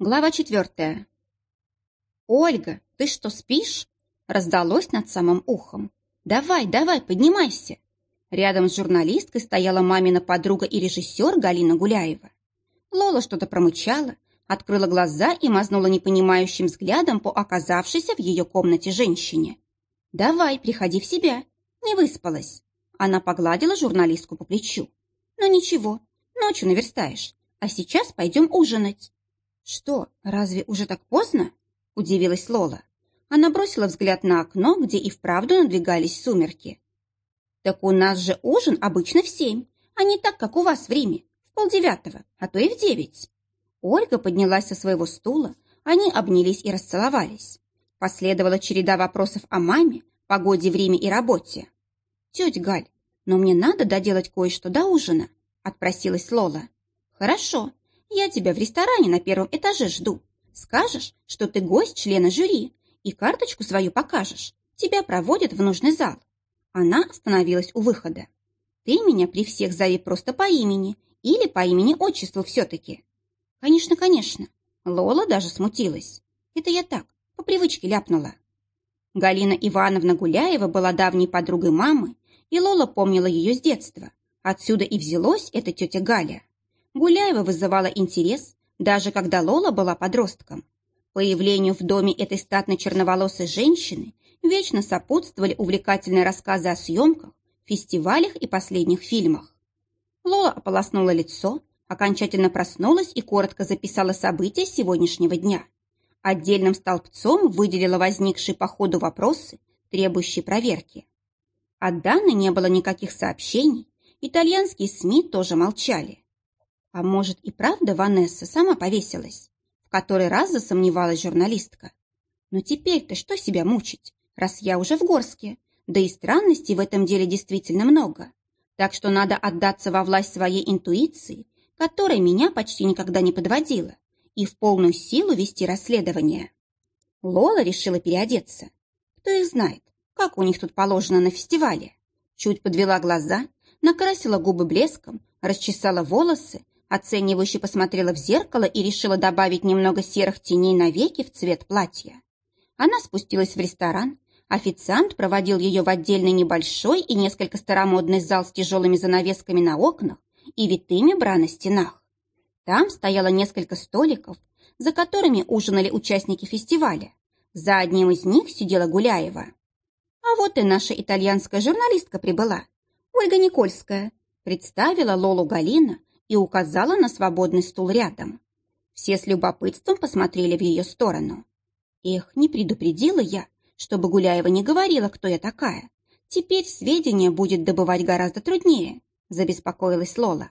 Глава четвертая. «Ольга, ты что, спишь?» Раздалось над самым ухом. «Давай, давай, поднимайся!» Рядом с журналисткой стояла мамина подруга и режиссер Галина Гуляева. Лола что-то промычала, открыла глаза и мазнула непонимающим взглядом по оказавшейся в ее комнате женщине. «Давай, приходи в себя. Не выспалась». Она погладила журналистку по плечу. «Ну ничего, ночью наверстаешь. А сейчас пойдем ужинать». «Что, разве уже так поздно?» – удивилась Лола. Она бросила взгляд на окно, где и вправду надвигались сумерки. «Так у нас же ужин обычно в семь, а не так, как у вас в Риме, в полдевятого, а то и в девять». Ольга поднялась со своего стула, они обнялись и расцеловались. Последовала череда вопросов о маме, погоде в Риме и работе. «Тетя Галь, но мне надо доделать кое-что до ужина», – отпросилась Лола. «Хорошо, я тебя в ресторане на первом этаже жду. Скажешь, что ты гость члена жюри, и карточку свою покажешь. Тебя проводят в нужный зал. Она остановилась у выхода. Ты меня при всех зови просто по имени или по имени-отчеству все-таки. Конечно, конечно. Лола даже смутилась. Это я так, по привычке ляпнула. Галина Ивановна Гуляева была давней подругой мамы, и Лола помнила ее с детства. Отсюда и взялась эта тетя Галя. Гуляева вызывала интерес, даже когда Лола была подростком. Появлению в доме этой статной черноволосой женщины вечно сопутствовали увлекательные рассказы о съемках, фестивалях и последних фильмах. Лола ополоснула лицо, окончательно проснулась и коротко записала события сегодняшнего дня. Отдельным столбцом выделила возникшие по ходу вопросы, требующие проверки. От Даны не было никаких сообщений, итальянские СМИ тоже молчали. А может и правда Ванесса сама повесилась? В который раз засомневалась журналистка. Но теперь-то что себя мучить, раз я уже в Горске? Да и странностей в этом деле действительно много. Так что надо отдаться во власть своей интуиции, которая меня почти никогда не подводила, и в полную силу вести расследование. Лола решила переодеться. Кто их знает, как у них тут положено на фестивале. Чуть подвела глаза, накрасила губы блеском, расчесала волосы, Оценивающе посмотрела в зеркало и решила добавить немного серых теней на веки в цвет платья. Она спустилась в ресторан. Официант проводил ее в отдельный небольшой и несколько старомодный зал с тяжелыми занавесками на окнах и витыми бра на стенах. Там стояло несколько столиков, за которыми ужинали участники фестиваля. За одним из них сидела Гуляева. А вот и наша итальянская журналистка прибыла. Ольга Никольская. Представила Лолу Галина, и указала на свободный стул рядом. Все с любопытством посмотрели в ее сторону. Эх, не предупредила я, чтобы Гуляева не говорила, кто я такая. Теперь сведения будет добывать гораздо труднее, забеспокоилась Лола.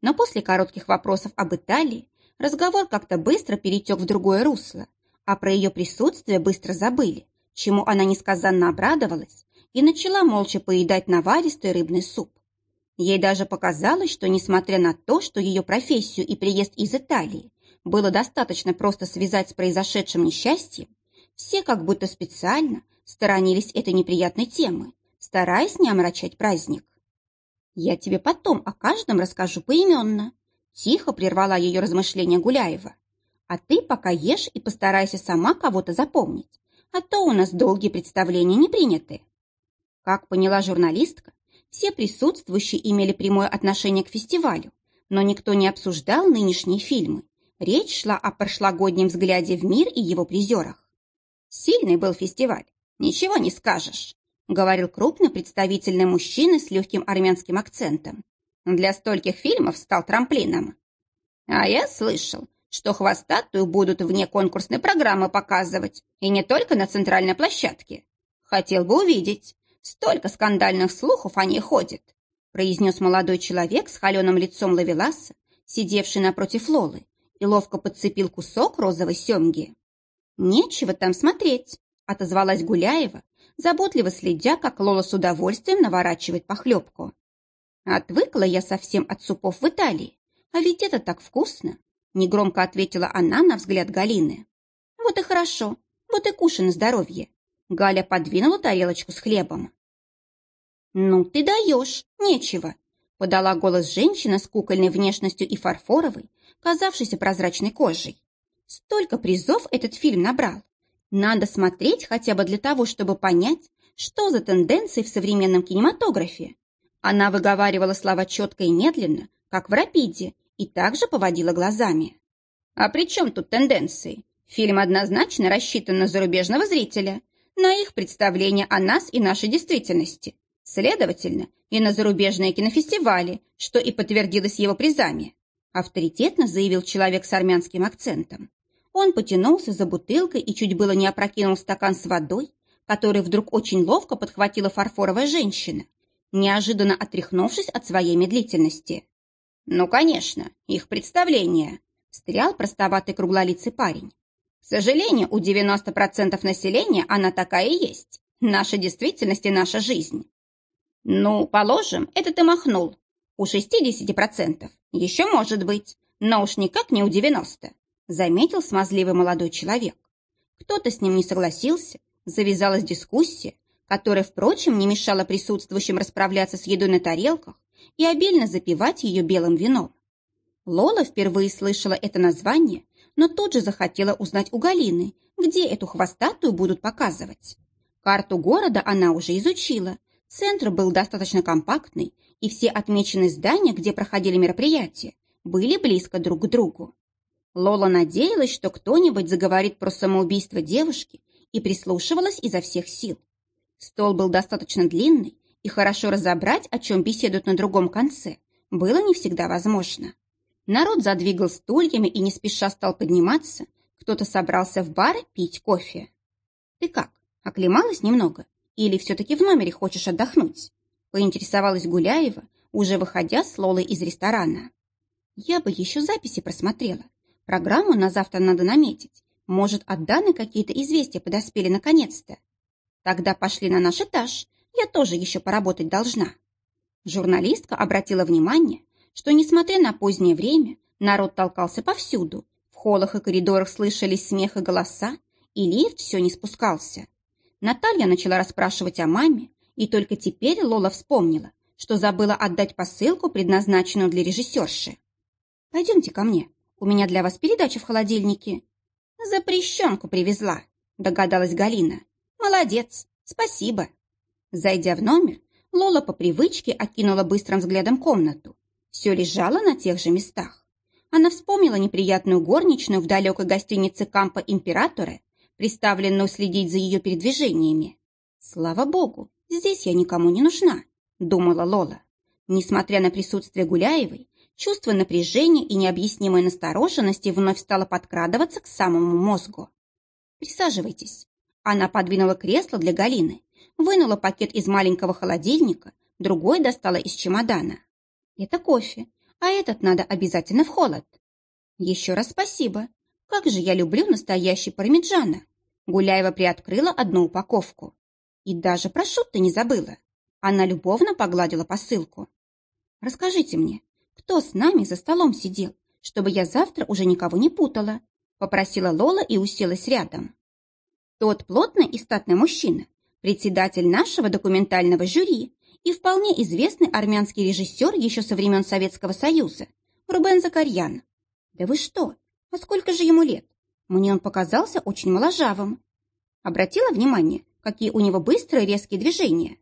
Но после коротких вопросов об Италии разговор как-то быстро перетек в другое русло, а про ее присутствие быстро забыли, чему она несказанно обрадовалась и начала молча поедать наваристый рыбный суп. Ей даже показалось, что, несмотря на то, что ее профессию и приезд из Италии было достаточно просто связать с произошедшим несчастьем, все как будто специально сторонились этой неприятной темы, стараясь не омрачать праздник. «Я тебе потом о каждом расскажу поименно», тихо прервала ее размышления Гуляева. «А ты пока ешь и постарайся сама кого-то запомнить, а то у нас долгие представления не приняты». Как поняла журналистка, все присутствующие имели прямое отношение к фестивалю, но никто не обсуждал нынешние фильмы. Речь шла о прошлогоднем взгляде в мир и его призерах. «Сильный был фестиваль, ничего не скажешь», говорил крупный представительный мужчина с легким армянским акцентом. «Для стольких фильмов стал трамплином». «А я слышал, что хвостатую будут вне конкурсной программы показывать, и не только на центральной площадке. Хотел бы увидеть. Столько скандальных слухов о ней ходит, произнес молодой человек с холеным лицом лавеласа, сидевший напротив Лолы, и ловко подцепил кусок розовой семги. «Нечего там смотреть», — отозвалась Гуляева, заботливо следя, как Лола с удовольствием наворачивает похлебку. «Отвыкла я совсем от супов в Италии, а ведь это так вкусно», — негромко ответила она на взгляд Галины. «Вот и хорошо, вот и кушай на здоровье». Галя подвинула тарелочку с хлебом. «Ну ты даешь, нечего», — подала голос женщина с кукольной внешностью и фарфоровой, казавшейся прозрачной кожей. Столько призов этот фильм набрал. Надо смотреть хотя бы для того, чтобы понять, что за тенденции в современном кинематографе. Она выговаривала слова четко и медленно, как в рапиде, и также поводила глазами. А при чем тут тенденции? Фильм однозначно рассчитан на зарубежного зрителя, на их представление о нас и нашей действительности. Следовательно, и на зарубежные кинофестивали, что и подтвердилось его призами. Авторитетно заявил человек с армянским акцентом. Он потянулся за бутылкой и чуть было не опрокинул стакан с водой, который вдруг очень ловко подхватила фарфоровая женщина, неожиданно отряхнувшись от своей медлительности. «Ну, конечно, их представление», – встрял простоватый круглолицый парень. «К сожалению, у 90% населения она такая и есть. Наша действительность и наша жизнь». «Ну, положим, это ты махнул. У 60% еще может быть, но уж никак не у 90%, заметил смазливый молодой человек. Кто-то с ним не согласился, завязалась дискуссия, которая, впрочем, не мешала присутствующим расправляться с едой на тарелках и обильно запивать ее белым вином. Лола впервые слышала это название, но тут же захотела узнать у Галины, где эту хвостатую будут показывать. Карту города она уже изучила, центр был достаточно компактный, и все отмеченные здания, где проходили мероприятия, были близко друг к другу. Лола надеялась, что кто-нибудь заговорит про самоубийство девушки и прислушивалась изо всех сил. Стол был достаточно длинный, и хорошо разобрать, о чем беседуют на другом конце, было не всегда возможно. Народ задвигал стульями и не спеша стал подниматься, кто-то собрался в бар пить кофе. «Ты как, оклемалась немного? Или все-таки в номере хочешь отдохнуть?» поинтересовалась Гуляева, уже выходя с Лолой из ресторана. «Я бы еще записи просмотрела. Программу на завтра надо наметить. Может, от Даны какие-то известия подоспели наконец-то? Тогда пошли на наш этаж, я тоже еще поработать должна. Журналистка обратила внимание, что, несмотря на позднее время, народ толкался повсюду, в холлах и коридорах слышались смех и голоса, и лифт все не спускался. Наталья начала расспрашивать о маме, и только теперь Лола вспомнила, что забыла отдать посылку, предназначенную для режиссерши. «Пойдемте ко мне, у меня для вас передача в холодильнике». «Запрещенку привезла», догадалась Галина. «Молодец, спасибо». Зайдя в номер, Лола по привычке окинула быстрым взглядом комнату. Все лежало на тех же местах. Она вспомнила неприятную горничную в далекой гостинице Кампа Императоре, приставленную следить за ее передвижениями. «Слава богу, здесь я никому не нужна», — думала Лола. Несмотря на присутствие Гуляевой, чувство напряжения и необъяснимой настороженности вновь стало подкрадываться к самому мозгу. «Присаживайтесь». Она подвинула кресло для Галины вынула пакет из маленького холодильника, другой достала из чемодана. Это кофе, а этот надо обязательно в холод. Еще раз спасибо. Как же я люблю настоящий пармиджано. Гуляева приоткрыла одну упаковку. И даже про шут не забыла. Она любовно погладила посылку. Расскажите мне, кто с нами за столом сидел, чтобы я завтра уже никого не путала? Попросила Лола и уселась рядом. Тот плотный и статный мужчина, председатель нашего документального жюри и вполне известный армянский режиссер еще со времен Советского Союза, Рубен Закарьян. Да вы что? А сколько же ему лет? Мне он показался очень моложавым. Обратила внимание, какие у него быстрые резкие движения.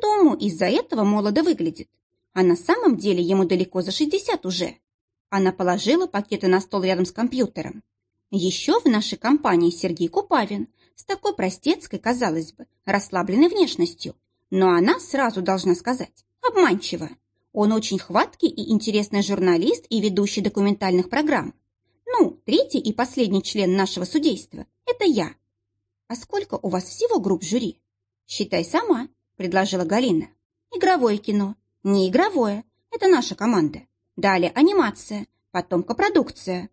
Думаю, из-за этого молодо выглядит. А на самом деле ему далеко за 60 уже. Она положила пакеты на стол рядом с компьютером. Еще в нашей компании Сергей Купавин – с такой простецкой, казалось бы, расслабленной внешностью. Но она, сразу должна сказать, обманчива. Он очень хваткий и интересный журналист и ведущий документальных программ. Ну, третий и последний член нашего судейства – это я. А сколько у вас всего групп жюри? Считай сама, предложила Галина. Игровое кино. Не игровое. Это наша команда. Далее анимация, потом копродукция.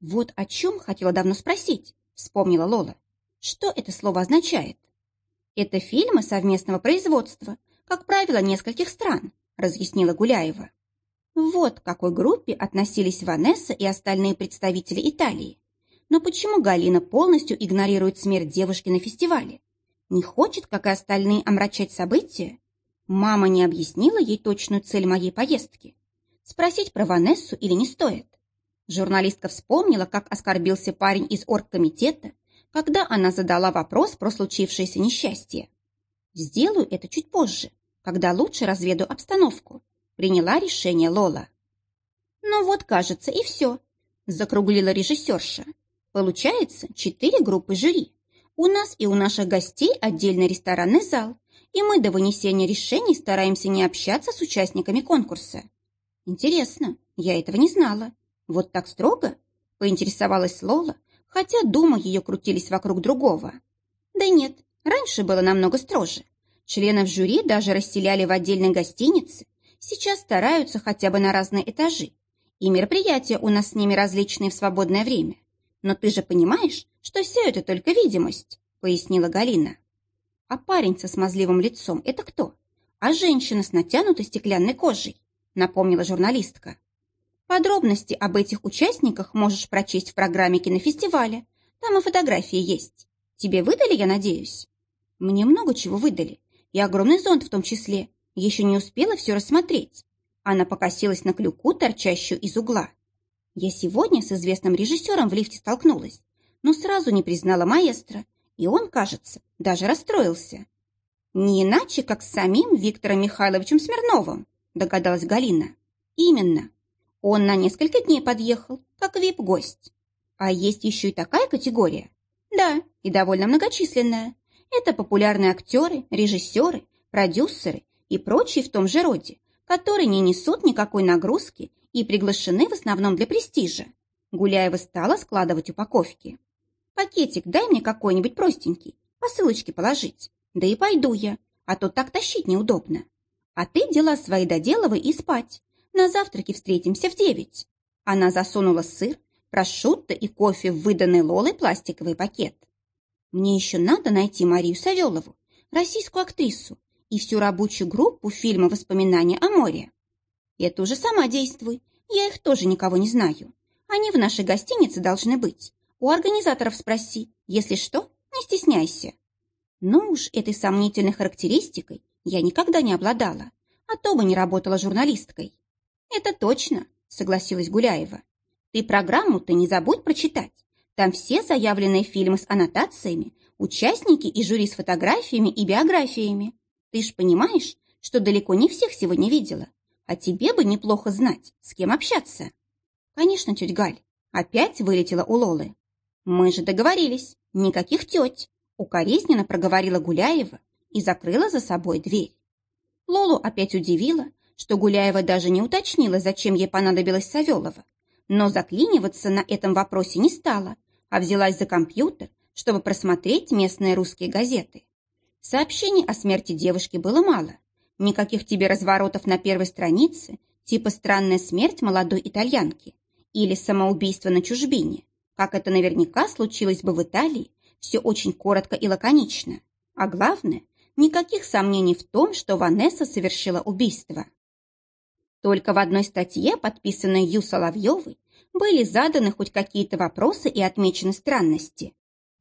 Вот о чем хотела давно спросить, вспомнила Лола. Что это слово означает? Это фильмы совместного производства, как правило, нескольких стран, разъяснила Гуляева. Вот к какой группе относились Ванесса и остальные представители Италии. Но почему Галина полностью игнорирует смерть девушки на фестивале? Не хочет, как и остальные, омрачать события? Мама не объяснила ей точную цель моей поездки. Спросить про Ванессу или не стоит? Журналистка вспомнила, как оскорбился парень из оргкомитета, когда она задала вопрос про случившееся несчастье. «Сделаю это чуть позже, когда лучше разведу обстановку», приняла решение Лола. «Ну вот, кажется, и все», закруглила режиссерша. «Получается, четыре группы жюри. У нас и у наших гостей отдельный ресторанный зал, и мы до вынесения решений стараемся не общаться с участниками конкурса. Интересно, я этого не знала. Вот так строго?» поинтересовалась Лола, хотя думы ее крутились вокруг другого. Да нет, раньше было намного строже. Членов жюри даже расселяли в отдельной гостинице, сейчас стараются хотя бы на разные этажи. И мероприятия у нас с ними различные в свободное время. Но ты же понимаешь, что все это только видимость, пояснила Галина. А парень со смазливым лицом – это кто? А женщина с натянутой стеклянной кожей, напомнила журналистка. Подробности об этих участниках можешь прочесть в программе кинофестиваля. Там и фотографии есть. Тебе выдали, я надеюсь? Мне много чего выдали. И огромный зонт в том числе. Еще не успела все рассмотреть. Она покосилась на клюку, торчащую из угла. Я сегодня с известным режиссером в лифте столкнулась, но сразу не признала маэстро, и он, кажется, даже расстроился. Не иначе, как с самим Виктором Михайловичем Смирновым, догадалась Галина. Именно. Он на несколько дней подъехал, как вип-гость. А есть еще и такая категория. Да, и довольно многочисленная. Это популярные актеры, режиссеры, продюсеры и прочие в том же роде, которые не несут никакой нагрузки и приглашены в основном для престижа. Гуляева стала складывать упаковки. «Пакетик дай мне какой-нибудь простенький, посылочки положить. Да и пойду я, а то так тащить неудобно. А ты дела свои доделывай и спать. На завтраке встретимся в девять». Она засунула сыр, прошутто и кофе в выданный Лолой пластиковый пакет. «Мне еще надо найти Марию Савелову, российскую актрису, и всю рабочую группу фильма «Воспоминания о море». Это уже сама действуй, я их тоже никого не знаю. Они в нашей гостинице должны быть. У организаторов спроси, если что, не стесняйся. Ну уж этой сомнительной характеристикой я никогда не обладала, а то бы не работала журналисткой. «Это точно», — согласилась Гуляева. «Ты программу-то не забудь прочитать. Там все заявленные фильмы с аннотациями, участники и жюри с фотографиями и биографиями. Ты ж понимаешь, что далеко не всех сегодня видела, а тебе бы неплохо знать, с кем общаться». «Конечно, тетя Галь». Опять вылетела у Лолы. «Мы же договорились, никаких теть», укоризненно проговорила Гуляева и закрыла за собой дверь. Лолу опять удивила, что Гуляева даже не уточнила, зачем ей понадобилась Савелова, но заклиниваться на этом вопросе не стала, а взялась за компьютер, чтобы просмотреть местные русские газеты. Сообщений о смерти девушки было мало. Никаких тебе разворотов на первой странице, типа «Странная смерть молодой итальянки» или «Самоубийство на чужбине», как это наверняка случилось бы в Италии, все очень коротко и лаконично. А главное, никаких сомнений в том, что Ванесса совершила убийство. Только в одной статье, подписанной Ю Соловьевой, были заданы хоть какие-то вопросы и отмечены странности.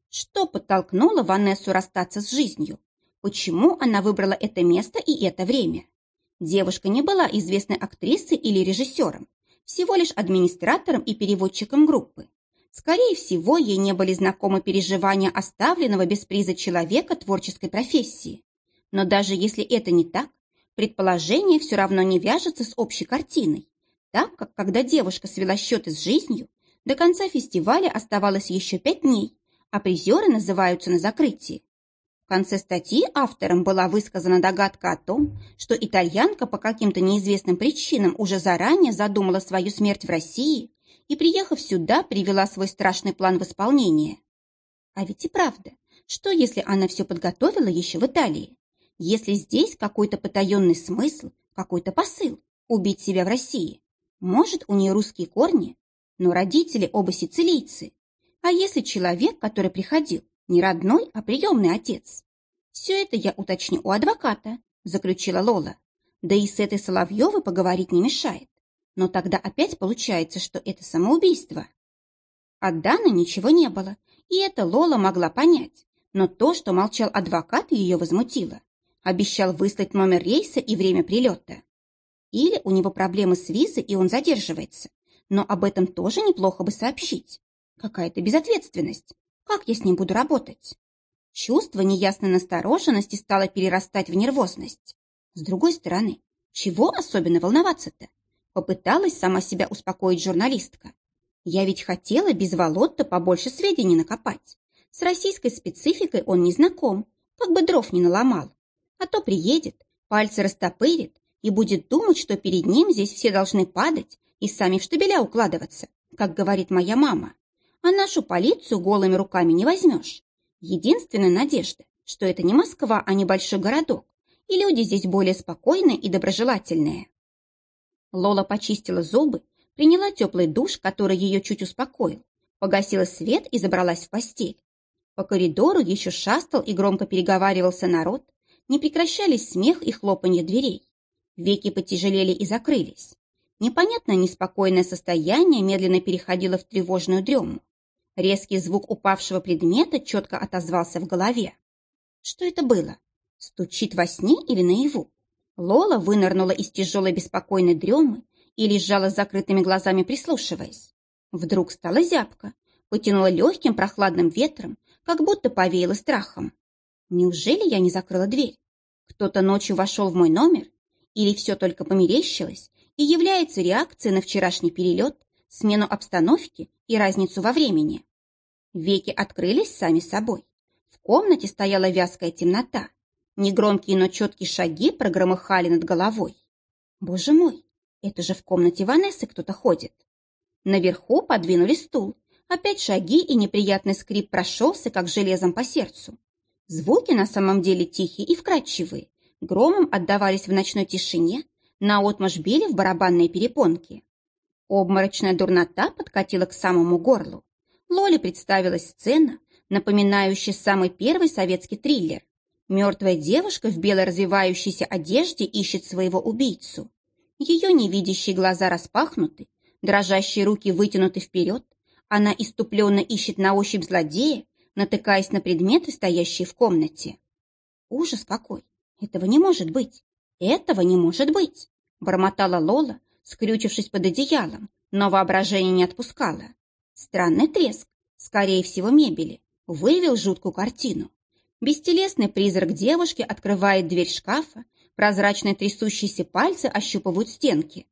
Что подтолкнуло Ванессу расстаться с жизнью? Почему она выбрала это место и это время? Девушка не была известной актрисой или режиссером, всего лишь администратором и переводчиком группы. Скорее всего, ей не были знакомы переживания оставленного без приза человека творческой профессии. Но даже если это не так, Предположение все равно не вяжется с общей картиной, так как, когда девушка свела счеты с жизнью, до конца фестиваля оставалось еще пять дней, а призеры называются на закрытии. В конце статьи автором была высказана догадка о том, что итальянка по каким-то неизвестным причинам уже заранее задумала свою смерть в России и, приехав сюда, привела свой страшный план в исполнение. А ведь и правда, что если она все подготовила еще в Италии? Если здесь какой-то потаенный смысл, какой-то посыл убить себя в России, может, у нее русские корни, но родители оба сицилийцы. А если человек, который приходил, не родной, а приемный отец? Все это я уточню у адвоката, заключила Лола. Да и с этой Соловьевой поговорить не мешает. Но тогда опять получается, что это самоубийство. От Даны ничего не было, и это Лола могла понять. Но то, что молчал адвокат, ее возмутило. Обещал выслать номер рейса и время прилета. Или у него проблемы с визой, и он задерживается. но об этом тоже неплохо бы сообщить. Какая-то безответственность. Как я с ним буду работать? Чувство неясной настороженности стало перерастать в нервозность. С другой стороны, чего особенно волноваться-то? Попыталась сама себя успокоить журналистка. Я ведь хотела без Волотта побольше сведений накопать. С российской спецификой он не знаком, как бы дров не наломал. А то приедет, пальцы растопырит и будет думать, что перед ним здесь все должны падать и сами в штабеля укладываться, как говорит моя мама. А нашу полицию голыми руками не возьмешь. Единственная надежда, что это не Москва, а небольшой городок, и люди здесь более спокойные и доброжелательные. Лола почистила зубы, приняла теплый душ, который ее чуть успокоил, погасила свет и забралась в постель. По коридору еще шастал и громко переговаривался народ, не прекращались смех и хлопанье дверей. Веки потяжелели и закрылись. Непонятное неспокойное состояние медленно переходило в тревожную дрему. Резкий звук упавшего предмета четко отозвался в голове. Что это было? Стучит во сне или наяву? Лола вынырнула из тяжелой беспокойной дремы и лежала с закрытыми глазами, прислушиваясь. Вдруг стала зябко, потянула легким прохладным ветром, как будто повеяло страхом. Неужели я не закрыла дверь? Кто-то ночью вошел в мой номер? Или все только померещилось и является реакцией на вчерашний перелет, смену обстановки и разницу во времени? Веки открылись сами собой. В комнате стояла вязкая темнота. Негромкие, но четкие шаги прогромыхали над головой. Боже мой, это же в комнате Ванессы кто-то ходит. Наверху подвинули стул. Опять шаги и неприятный скрип прошелся, как железом по сердцу. Звуки на самом деле тихие и вкрадчивые, громом отдавались в ночной тишине, наотмашь били в барабанные перепонки. Обморочная дурнота подкатила к самому горлу. Лоле представилась сцена, напоминающая самый первый советский триллер. Мертвая девушка в белой развивающейся одежде ищет своего убийцу. Ее невидящие глаза распахнуты, дрожащие руки вытянуты вперед. Она иступленно ищет на ощупь злодея, натыкаясь на предметы, стоящие в комнате. Ужас какой! Этого не может быть! Этого не может быть! Бормотала Лола, скрючившись под одеялом, но воображение не отпускало. Странный треск, скорее всего, мебели, вывел жуткую картину. Бестелесный призрак девушки открывает дверь шкафа, прозрачные трясущиеся пальцы ощупывают стенки.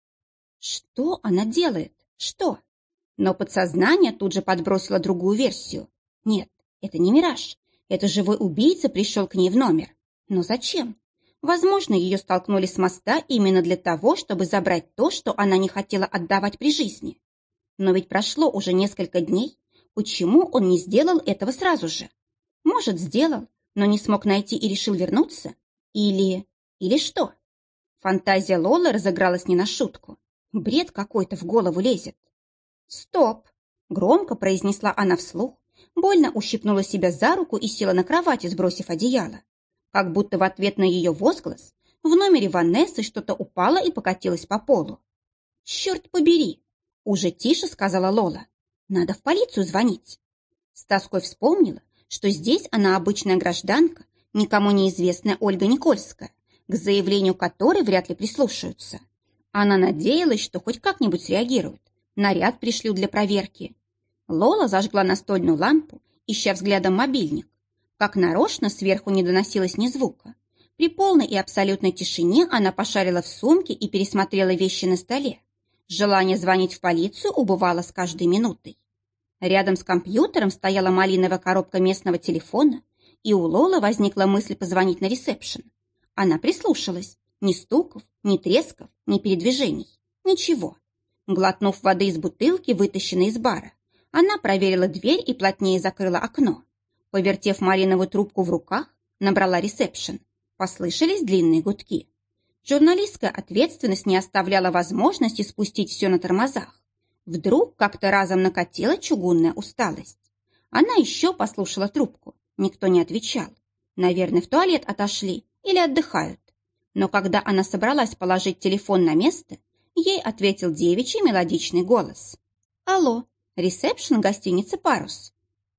Что она делает? Что? Но подсознание тут же подбросило другую версию. Нет, это не мираж. Это живой убийца пришел к ней в номер. Но зачем? Возможно, ее столкнули с моста именно для того, чтобы забрать то, что она не хотела отдавать при жизни. Но ведь прошло уже несколько дней. Почему он не сделал этого сразу же? Может, сделал, но не смог найти и решил вернуться? Или... или что? Фантазия Лолы разыгралась не на шутку. Бред какой-то в голову лезет. «Стоп!» — громко произнесла она вслух, больно ущипнула себя за руку и села на кровати, сбросив одеяло. Как будто в ответ на ее возглас в номере Ванессы что-то упало и покатилось по полу. «Черт побери!» — уже тише сказала Лола. «Надо в полицию звонить». С тоской вспомнила, что здесь она обычная гражданка, никому неизвестная Ольга Никольская, к заявлению которой вряд ли прислушаются. Она надеялась, что хоть как-нибудь среагируют. Наряд пришлют для проверки. Лола зажгла настольную лампу, ища взглядом мобильник. Как нарочно сверху не доносилось ни звука. При полной и абсолютной тишине она пошарила в сумке и пересмотрела вещи на столе. Желание звонить в полицию убывало с каждой минутой. Рядом с компьютером стояла малиновая коробка местного телефона, и у Лолы возникла мысль позвонить на ресепшн. Она прислушалась. Ни стуков, ни тресков, ни передвижений. Ничего. Глотнув воды из бутылки, вытащенной из бара, она проверила дверь и плотнее закрыла окно. Повертев малиновую трубку в руках, набрала ресепшн. Послышались длинные гудки. Журналистская ответственность не оставляла возможности спустить все на тормозах. Вдруг как-то разом накатила чугунная усталость. Она еще послушала трубку. Никто не отвечал. Наверное, в туалет отошли или отдыхают. Но когда она собралась положить телефон на место, ей ответил девичий мелодичный голос. «Алло, ресепшн гостиницы «Парус».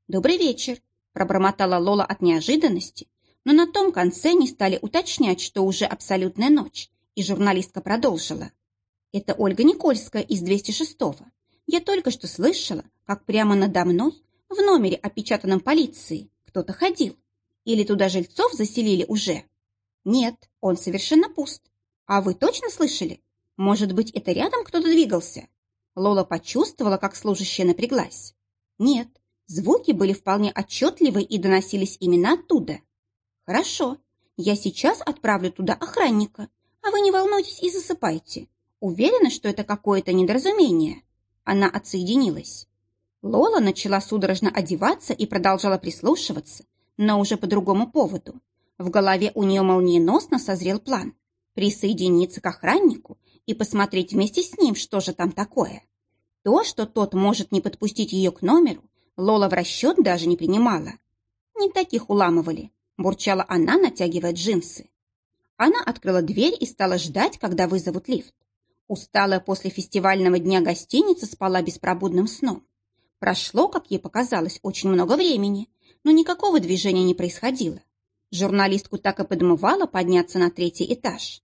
«Добрый вечер», – пробормотала Лола от неожиданности, но на том конце не стали уточнять, что уже абсолютная ночь, и журналистка продолжила. «Это Ольга Никольская из 206-го. Я только что слышала, как прямо надо мной, в номере, опечатанном полицией, кто-то ходил. Или туда жильцов заселили уже? Нет, он совершенно пуст. А вы точно слышали? Может быть, это рядом кто-то двигался? Лола почувствовала, как служащая напряглась. Нет, звуки были вполне отчетливы и доносились именно оттуда. Хорошо, я сейчас отправлю туда охранника, а вы не волнуйтесь и засыпайте. Уверена, что это какое-то недоразумение. Она отсоединилась. Лола начала судорожно одеваться и продолжала прислушиваться, но уже по другому поводу. В голове у нее молниеносно созрел план присоединиться к охраннику и посмотреть вместе с ним, что же там такое. То, что тот может не подпустить ее к номеру, Лола в расчет даже не принимала. Не таких уламывали, бурчала она, натягивая джинсы. Она открыла дверь и стала ждать, когда вызовут лифт. Усталая после фестивального дня гостиница спала беспробудным сном. Прошло, как ей показалось, очень много времени, но никакого движения не происходило. Журналистку так и подмывало подняться на третий этаж.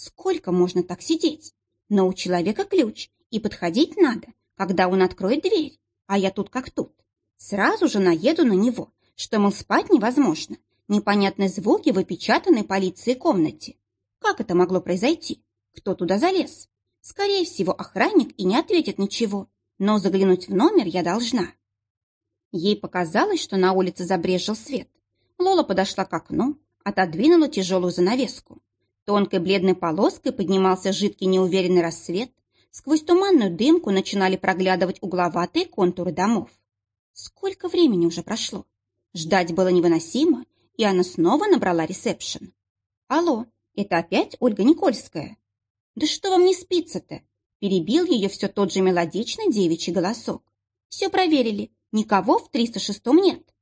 Сколько можно так сидеть? Но у человека ключ, и подходить надо, когда он откроет дверь, а я тут как тут. Сразу же наеду на него, что, мол, спать невозможно. Непонятные звуки в опечатанной полиции комнате. Как это могло произойти? Кто туда залез? Скорее всего, охранник и не ответит ничего, но заглянуть в номер я должна. Ей показалось, что на улице забрежил свет. Лола подошла к окну, отодвинула тяжелую занавеску. Тонкой бледной полоской поднимался жидкий неуверенный рассвет. Сквозь туманную дымку начинали проглядывать угловатые контуры домов. Сколько времени уже прошло? Ждать было невыносимо, и она снова набрала ресепшн. «Алло, это опять Ольга Никольская?» «Да что вам не спится-то?» Перебил ее все тот же мелодичный девичий голосок. «Все проверили, никого в 306-м нет».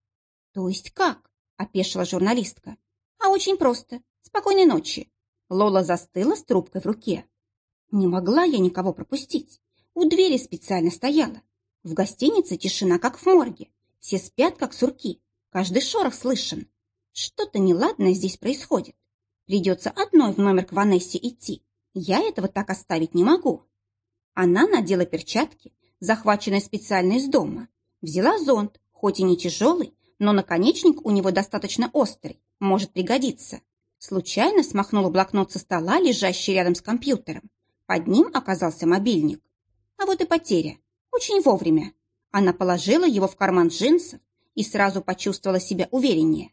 «То есть как?» – опешила журналистка. «А очень просто. Спокойной ночи. Лола застыла с трубкой в руке. Не могла я никого пропустить. У двери специально стояла. В гостинице тишина, как в морге. Все спят, как сурки. Каждый шорох слышен. Что-то неладное здесь происходит. Придется одной в номер к Ванессе идти. Я этого так оставить не могу. Она надела перчатки, захваченные специально из дома. Взяла зонт, хоть и не тяжелый, но наконечник у него достаточно острый, может пригодиться. Случайно смахнула блокнот со стола, лежащий рядом с компьютером. Под ним оказался мобильник. А вот и потеря. Очень вовремя. Она положила его в карман джинсов и сразу почувствовала себя увереннее.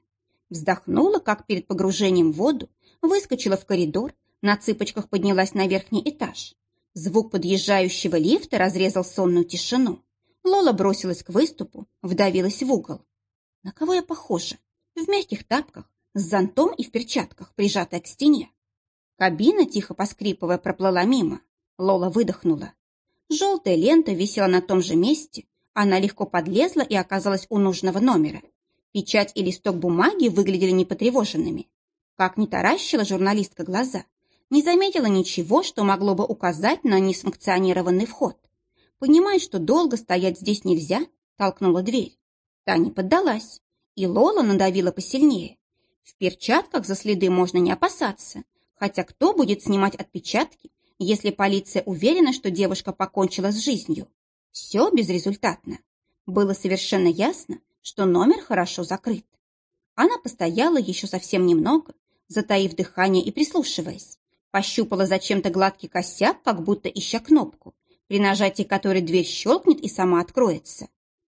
Вздохнула, как перед погружением в воду, выскочила в коридор, на цыпочках поднялась на верхний этаж. Звук подъезжающего лифта разрезал сонную тишину. Лола бросилась к выступу, вдавилась в угол. На кого я похожа? В мягких тапках, с зонтом и в перчатках, прижатая к стене. Кабина, тихо поскрипывая, проплыла мимо. Лола выдохнула. Желтая лента висела на том же месте. Она легко подлезла и оказалась у нужного номера. Печать и листок бумаги выглядели непотревоженными. Как не таращила журналистка глаза, не заметила ничего, что могло бы указать на несанкционированный вход. Понимая, что долго стоять здесь нельзя, толкнула дверь. Та не поддалась, и Лола надавила посильнее. В перчатках за следы можно не опасаться, хотя кто будет снимать отпечатки, если полиция уверена, что девушка покончила с жизнью? Все безрезультатно. Было совершенно ясно, что номер хорошо закрыт. Она постояла еще совсем немного, затаив дыхание и прислушиваясь. Пощупала зачем-то гладкий косяк, как будто ища кнопку, при нажатии которой дверь щелкнет и сама откроется.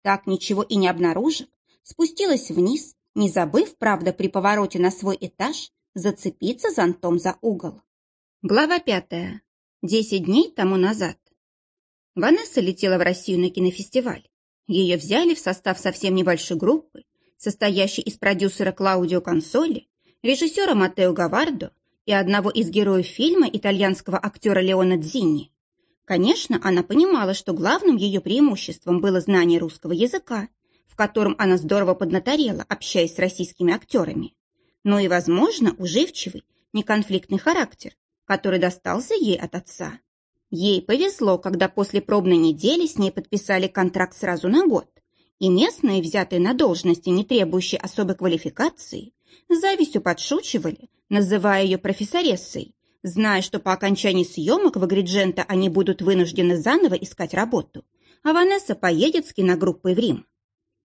Так ничего и не обнаружив, спустилась вниз не забыв, правда, при повороте на свой этаж зацепиться зонтом за угол. Глава пятая. Десять дней тому назад. Ванесса летела в Россию на кинофестиваль. Ее взяли в состав совсем небольшой группы, состоящей из продюсера Клаудио Консоли, режиссера Матео Гавардо и одного из героев фильма итальянского актера Леона Дзинни. Конечно, она понимала, что главным ее преимуществом было знание русского языка, в котором она здорово поднаторела, общаясь с российскими актерами, но и, возможно, уживчивый, неконфликтный характер, который достался ей от отца. Ей повезло, когда после пробной недели с ней подписали контракт сразу на год, и местные, взятые на должности, не требующие особой квалификации, завистью подшучивали, называя ее профессорессой, зная, что по окончании съемок в Агриджента они будут вынуждены заново искать работу, а Ванесса поедет с киногруппой в Рим.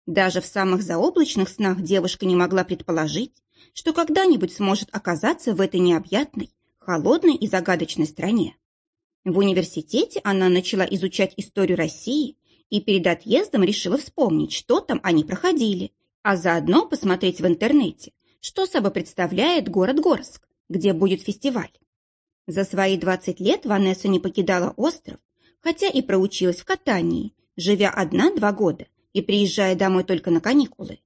Даже в самых заоблачных снах девушка не могла предположить, что когда-нибудь сможет оказаться в этой необъятной, холодной и загадочной стране. В университете она начала изучать историю России и перед отъездом решила вспомнить, что там они проходили, а заодно посмотреть в интернете, что собой представляет город Горск, где будет фестиваль. За свои 20 лет Ванесса не покидала остров, хотя и проучилась в катании, живя одна-два года и приезжая домой только на каникулы.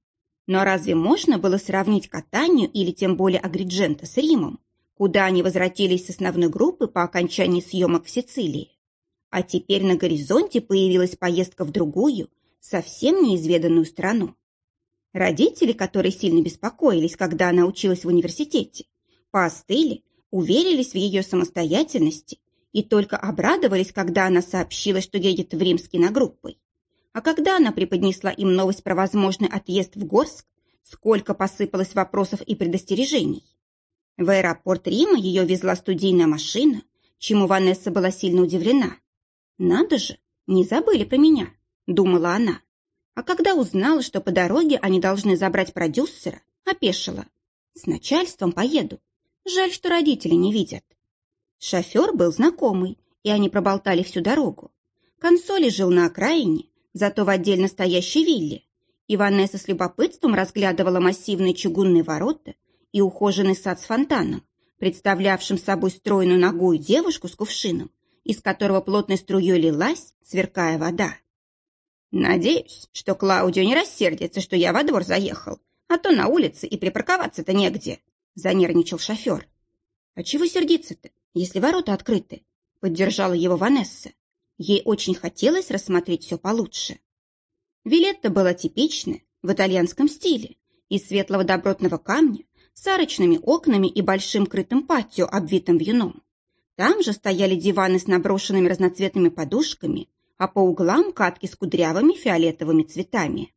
Но разве можно было сравнить катанию или тем более Агриджента с Римом, куда они возвратились с основной группы по окончании съемок в Сицилии? А теперь на горизонте появилась поездка в другую, совсем неизведанную страну. Родители, которые сильно беспокоились, когда она училась в университете, поостыли, уверились в ее самостоятельности и только обрадовались, когда она сообщила, что едет в Рим с киногруппой. А когда она преподнесла им новость про возможный отъезд в Горск, сколько посыпалось вопросов и предостережений. В аэропорт Рима ее везла студийная машина, чему Ванесса была сильно удивлена. «Надо же, не забыли про меня», — думала она. А когда узнала, что по дороге они должны забрать продюсера, опешила. «С начальством поеду. Жаль, что родители не видят». Шофер был знакомый, и они проболтали всю дорогу. Консоли жил на окраине, зато в отдельно стоящей вилле. И Ванесса с любопытством разглядывала массивные чугунные ворота и ухоженный сад с фонтаном, представлявшим собой стройную ногую девушку с кувшином, из которого плотной струей лилась, сверкая вода. «Надеюсь, что Клаудио не рассердится, что я во двор заехал, а то на улице и припарковаться-то негде», — занервничал шофер. «А чего сердиться-то, если ворота открыты?» — поддержала его Ванесса. Ей очень хотелось рассмотреть все получше. Вилетта была типичная, в итальянском стиле, из светлого добротного камня, с арочными окнами и большим крытым патио, обвитым вьюном. Там же стояли диваны с наброшенными разноцветными подушками, а по углам катки с кудрявыми фиолетовыми цветами.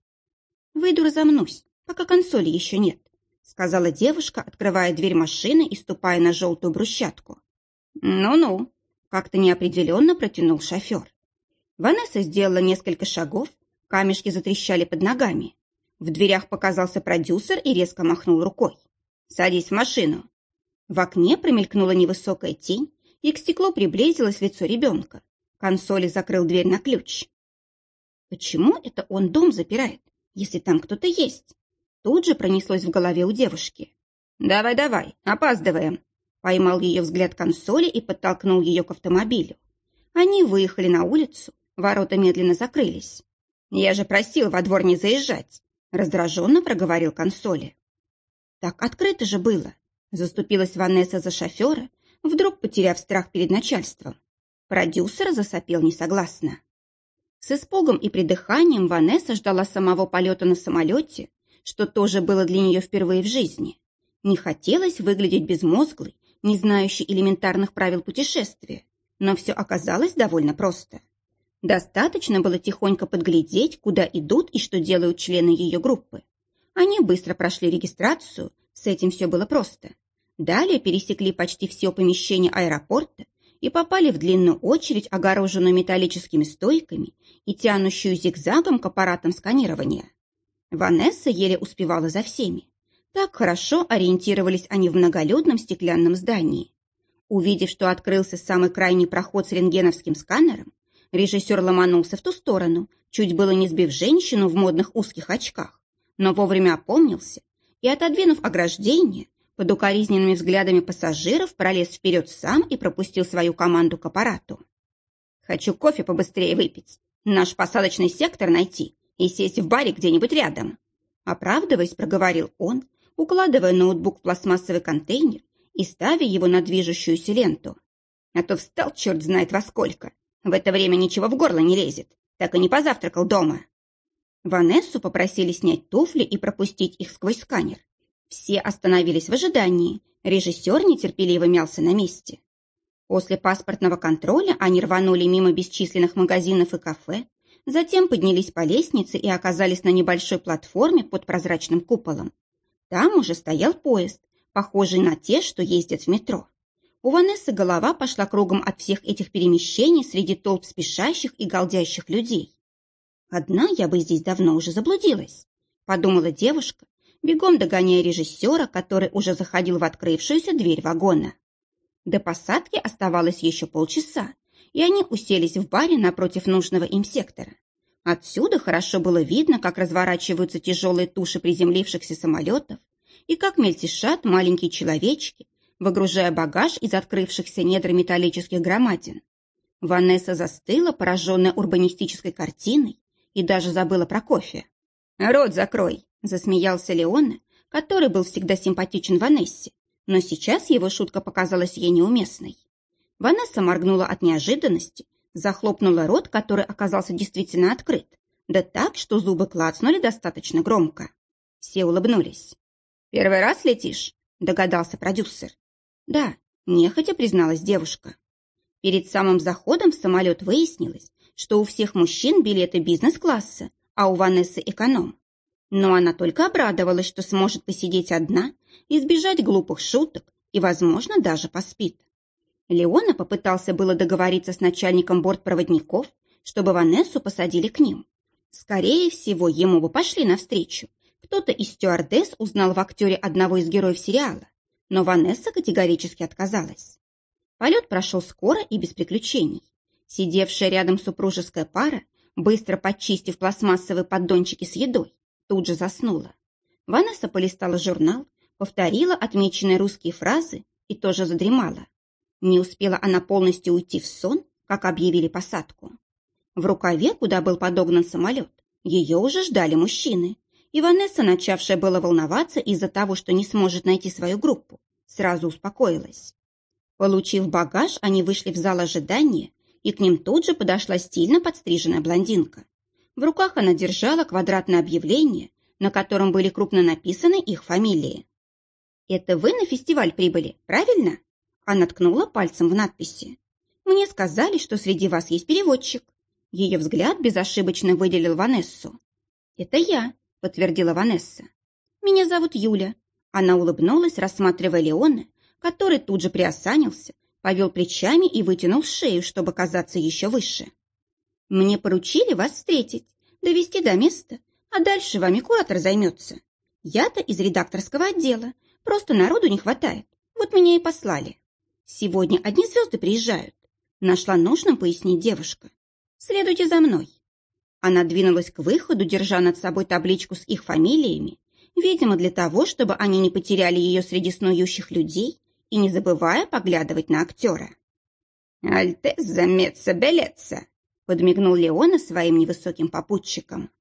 «Выйду разомнусь, пока консоли еще нет», сказала девушка, открывая дверь машины и ступая на желтую брусчатку. «Ну-ну», как-то неопределенно протянул шофер. Ванесса сделала несколько шагов, камешки затрещали под ногами. В дверях показался продюсер и резко махнул рукой. «Садись в машину». В окне промелькнула невысокая тень, и к стеклу приблизилось лицо ребенка. Консоли закрыл дверь на ключ. «Почему это он дом запирает, если там кто-то есть?» Тут же пронеслось в голове у девушки. «Давай-давай, опаздываем», Поймал ее взгляд консоли и подтолкнул ее к автомобилю. Они выехали на улицу, ворота медленно закрылись. «Я же просил во двор не заезжать», — раздраженно проговорил консоли. «Так открыто же было», — заступилась Ванесса за шофера, вдруг потеряв страх перед начальством. Продюсер засопел несогласно. С испугом и придыханием Ванесса ждала самого полета на самолете, что тоже было для нее впервые в жизни. Не хотелось выглядеть безмозглой не знающий элементарных правил путешествия, но все оказалось довольно просто. Достаточно было тихонько подглядеть, куда идут и что делают члены ее группы. Они быстро прошли регистрацию, с этим все было просто. Далее пересекли почти все помещение аэропорта и попали в длинную очередь, огороженную металлическими стойками и тянущую зигзагом к аппаратам сканирования. Ванесса еле успевала за всеми. Так хорошо ориентировались они в многолюдном стеклянном здании. Увидев, что открылся самый крайний проход с рентгеновским сканером, режиссер ломанулся в ту сторону, чуть было не сбив женщину в модных узких очках, но вовремя опомнился и, отодвинув ограждение, под укоризненными взглядами пассажиров пролез вперед сам и пропустил свою команду к аппарату. «Хочу кофе побыстрее выпить, наш посадочный сектор найти и сесть в баре где-нибудь рядом», оправдываясь, проговорил он, укладывая ноутбук в пластмассовый контейнер и ставя его на движущуюся ленту. А то встал черт знает во сколько. В это время ничего в горло не лезет. Так и не позавтракал дома. Ванессу попросили снять туфли и пропустить их сквозь сканер. Все остановились в ожидании. Режиссер нетерпеливо мялся на месте. После паспортного контроля они рванули мимо бесчисленных магазинов и кафе, затем поднялись по лестнице и оказались на небольшой платформе под прозрачным куполом. Там уже стоял поезд, похожий на те, что ездят в метро. У Ванессы голова пошла кругом от всех этих перемещений среди толп спешащих и голдящих людей. Одна я бы здесь давно уже заблудилась, подумала девушка, бегом догоняя режиссера, который уже заходил в открывшуюся дверь вагона. До посадки оставалось еще полчаса, и они уселись в баре напротив нужного им сектора. Отсюда хорошо было видно, как разворачиваются тяжелые туши приземлившихся самолетов и как мельтешат маленькие человечки, выгружая багаж из открывшихся недр металлических громадин. Ванесса застыла, пораженная урбанистической картиной, и даже забыла про кофе. «Рот закрой!» – засмеялся Леона, который был всегда симпатичен Ванессе, но сейчас его шутка показалась ей неуместной. Ванесса моргнула от неожиданности, захлопнула рот, который оказался действительно открыт, да так, что зубы клацнули достаточно громко. Все улыбнулись. «Первый раз летишь?» – догадался продюсер. «Да», – нехотя призналась девушка. Перед самым заходом в самолет выяснилось, что у всех мужчин билеты бизнес-класса, а у Ванессы эконом. Но она только обрадовалась, что сможет посидеть одна, избежать глупых шуток и, возможно, даже поспит. Леона попытался было договориться с начальником бортпроводников, чтобы Ванессу посадили к ним. Скорее всего, ему бы пошли навстречу. Кто-то из стюардесс узнал в актере одного из героев сериала, но Ванесса категорически отказалась. Полет прошел скоро и без приключений. Сидевшая рядом супружеская пара, быстро подчистив пластмассовые поддончики с едой, тут же заснула. Ванесса полистала журнал, повторила отмеченные русские фразы и тоже задремала. Не успела она полностью уйти в сон, как объявили посадку. В рукаве, куда был подогнан самолет, ее уже ждали мужчины. И Ванесса, начавшая было волноваться из-за того, что не сможет найти свою группу, сразу успокоилась. Получив багаж, они вышли в зал ожидания, и к ним тут же подошла стильно подстриженная блондинка. В руках она держала квадратное объявление, на котором были крупно написаны их фамилии. «Это вы на фестиваль прибыли, правильно?» Она ткнула пальцем в надписи. «Мне сказали, что среди вас есть переводчик». Ее взгляд безошибочно выделил Ванессу. «Это я», — подтвердила Ванесса. «Меня зовут Юля». Она улыбнулась, рассматривая Леона, который тут же приосанился, повел плечами и вытянул шею, чтобы казаться еще выше. «Мне поручили вас встретить, довести до места, а дальше вами куратор займется. Я-то из редакторского отдела, просто народу не хватает, вот меня и послали. Сегодня одни звезды приезжают». Нашла нужным пояснить девушка. «Следуйте за мной». Она двинулась к выходу, держа над собой табличку с их фамилиями, видимо, для того, чтобы они не потеряли ее среди снующих людей и не забывая поглядывать на актера. «Альтеза Меца Белеца!» — подмигнул Леона своим невысоким попутчикам.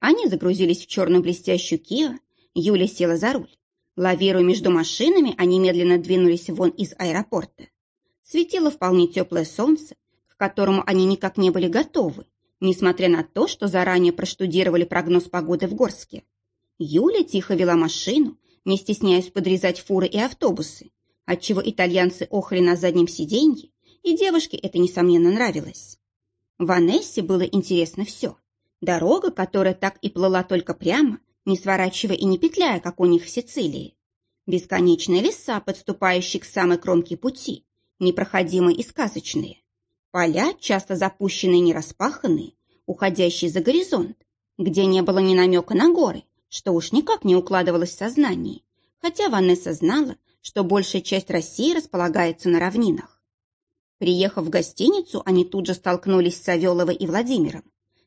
Они загрузились в черную блестящую Киа, Юля села за руль. Лавируя между машинами, они медленно двинулись вон из аэропорта. Светило вполне теплое солнце, к которому они никак не были готовы, несмотря на то, что заранее проштудировали прогноз погоды в Горске. Юля тихо вела машину, не стесняясь подрезать фуры и автобусы, отчего итальянцы охали на заднем сиденье, и девушке это, несомненно, нравилось. Ванессе было интересно все. Дорога, которая так и плыла только прямо, не сворачивая и не петляя, как у них в Сицилии. Бесконечные леса, подступающие к самой кромке пути, непроходимые и сказочные. Поля, часто запущенные и нераспаханные, уходящие за горизонт, где не было ни намека на горы, что уж никак не укладывалось в сознании, хотя Ванесса знала, что большая часть России располагается на равнинах. Приехав в гостиницу, они тут же столкнулись с Савеловой и Владимиром.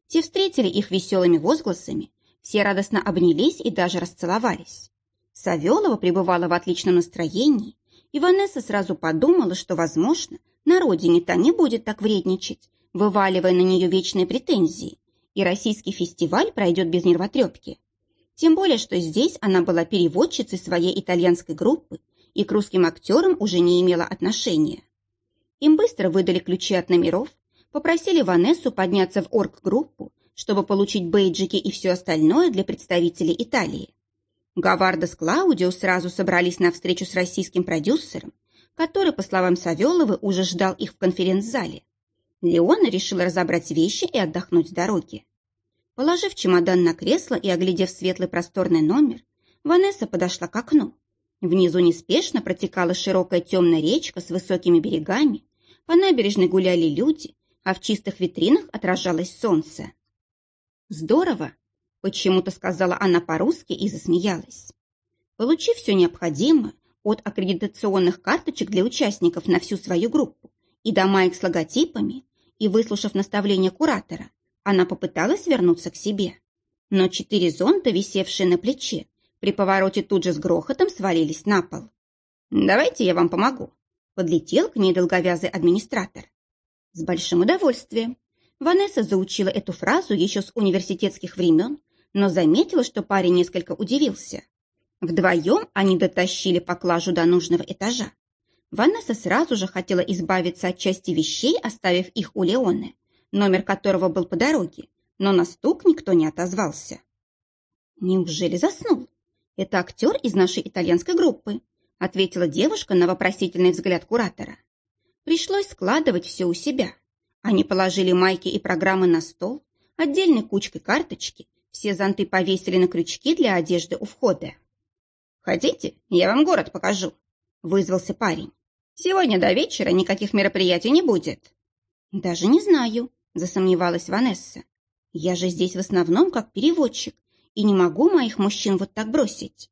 Те встретили их веселыми возгласами, все радостно обнялись и даже расцеловались. Савелова пребывала в отличном настроении, и Ванесса сразу подумала, что, возможно, на родине та не будет так вредничать, вываливая на нее вечные претензии, и российский фестиваль пройдет без нервотрепки. Тем более, что здесь она была переводчицей своей итальянской группы и к русским актерам уже не имела отношения. Им быстро выдали ключи от номеров, попросили Ванессу подняться в орг-группу, чтобы получить бейджики и все остальное для представителей Италии. Гаварда с Клаудио сразу собрались на встречу с российским продюсером, который, по словам Савеловы, уже ждал их в конференц-зале. Леона решила разобрать вещи и отдохнуть с дороги. Положив чемодан на кресло и оглядев светлый просторный номер, Ванесса подошла к окну. Внизу неспешно протекала широкая темная речка с высокими берегами, по набережной гуляли люди, а в чистых витринах отражалось солнце. Здорово, почему-то сказала она по-русски и засмеялась. Получив все необходимое от аккредитационных карточек для участников на всю свою группу и до маек с логотипами, и выслушав наставление куратора, она попыталась вернуться к себе. Но четыре зонта, висевшие на плече, при повороте тут же с грохотом свалились на пол. «Давайте я вам помогу», — подлетел к ней долговязый администратор. С большим удовольствием. Ванесса заучила эту фразу еще с университетских времен, но заметила, что парень несколько удивился. Вдвоем они дотащили поклажу до нужного этажа. Ванесса сразу же хотела избавиться от части вещей, оставив их у Леоны, номер которого был по дороге, но на стук никто не отозвался. «Неужели заснул? Это актер из нашей итальянской группы», ответила девушка на вопросительный взгляд куратора. Пришлось складывать все у себя. Они положили майки и программы на стол, отдельной кучкой карточки, все зонты повесили на крючки для одежды у входа. «Хотите, я вам город покажу?» – вызвался парень. «Сегодня до вечера никаких мероприятий не будет». «Даже не знаю», – засомневалась Ванесса. «Я же здесь в основном как переводчик, и не могу моих мужчин вот так бросить».